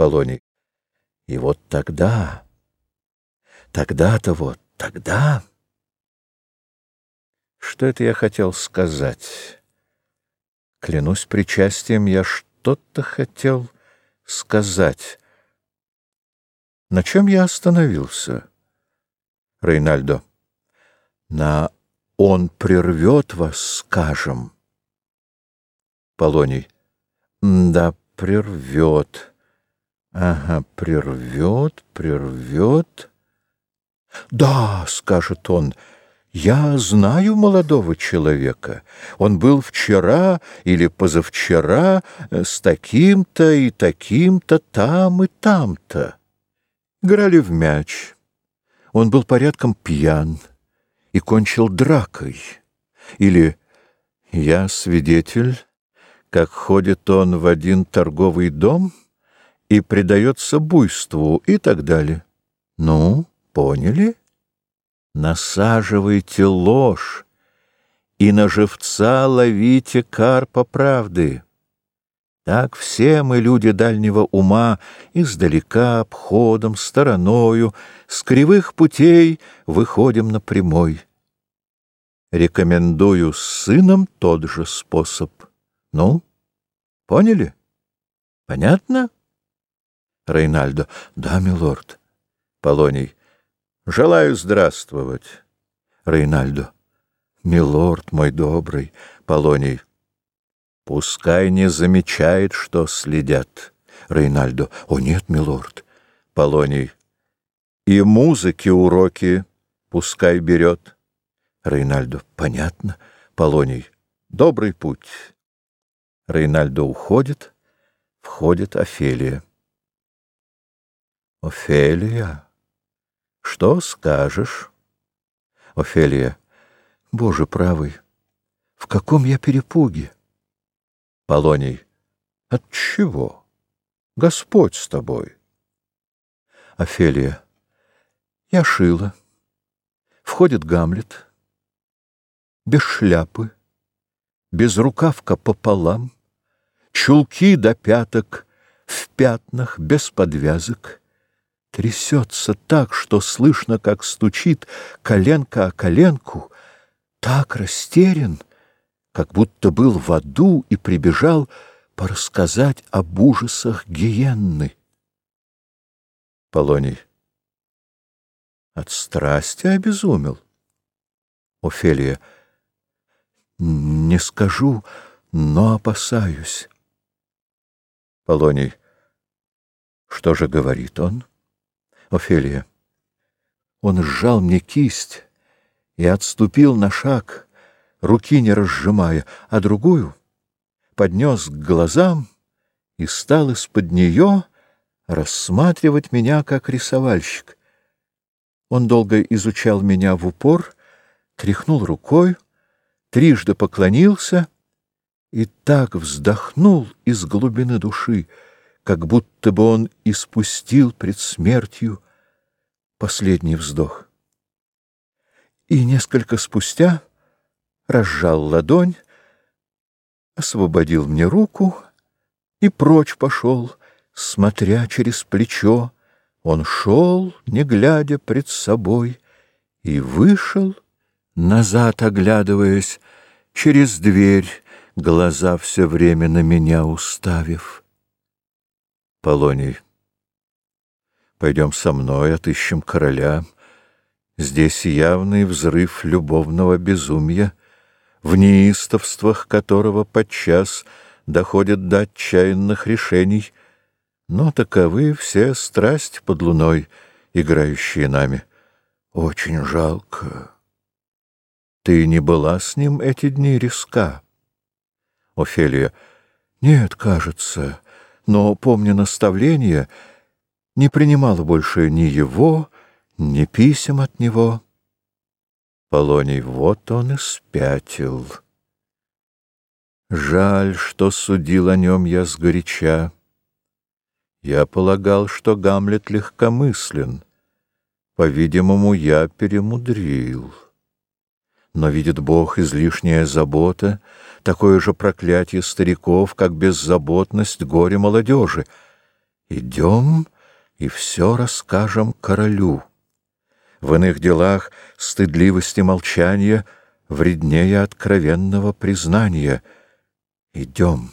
Полоний. И вот тогда, тогда-то вот, тогда... Что это я хотел сказать? Клянусь причастием, я что-то хотел сказать. На чем я остановился? Рейнальдо. На «он прервет вас», скажем. Полоний. Да, прервет. Ага, прервет, прервет. Да, скажет он, я знаю молодого человека. Он был вчера или позавчера с таким-то и таким-то там и там-то. Играли в мяч. Он был порядком пьян и кончил дракой. Или я свидетель, как ходит он в один торговый дом и предается буйству и так далее. Ну, поняли? Насаживайте ложь и на живца ловите карпа правды. Так все мы, люди дальнего ума, издалека, обходом, стороною, с кривых путей выходим на прямой. Рекомендую с сыном тот же способ. Ну, поняли? Понятно? Рейнальдо. Да, милорд. Полоний. Желаю здравствовать. Рейнальдо. Милорд мой добрый. Полоний. Пускай не замечает, что следят. Рейнальдо. О, нет, милорд. Полоний. И музыки уроки пускай берет. Рейнальдо. Понятно. Полоний. Добрый путь. Рейнальдо уходит, входит Офелия. Офелия, что скажешь? Офелия, Боже правый, в каком я перепуге? Полоний, от чего? Господь с тобой. Офелия, я шила. Входит Гамлет, без шляпы, без рукавка пополам, чулки до пяток, в пятнах, без подвязок. Трясется так, что слышно, как стучит коленка о коленку, так растерян, как будто был в аду и прибежал порассказать об ужасах гиенны. Полоний. От страсти обезумел. Офелия. Не скажу, но опасаюсь. Полоний. Что же говорит он? Офелия. Он сжал мне кисть и отступил на шаг, руки не разжимая, а другую поднес к глазам и стал из-под нее рассматривать меня как рисовальщик. Он долго изучал меня в упор, тряхнул рукой, трижды поклонился — и так вздохнул из глубины души, как будто бы он испустил пред смертью последний вздох. И несколько спустя разжал ладонь, освободил мне руку и прочь пошел, смотря через плечо. Он шел, не глядя пред собой, и вышел, назад оглядываясь, через дверь, глаза все время на меня уставив. Полоний. Пойдем со мной, отыщем короля. Здесь явный взрыв любовного безумия, в неистовствах которого подчас доходит до отчаянных решений, но таковы все страсть под луной, играющие нами. Очень жалко. Ты не была с ним эти дни риска. Офелия. Нет, кажется, но, помня наставление, не принимала больше ни его, ни писем от него. Полоний, вот он и спятил. Жаль, что судил о нем я сгоряча. Я полагал, что Гамлет легкомыслен. По-видимому, я перемудрил. Но, видит Бог, излишняя забота — такое же проклятие стариков, как беззаботность горе молодежи. Идем и все расскажем королю. В иных делах стыдливости молчания вреднее откровенного признания. Идем.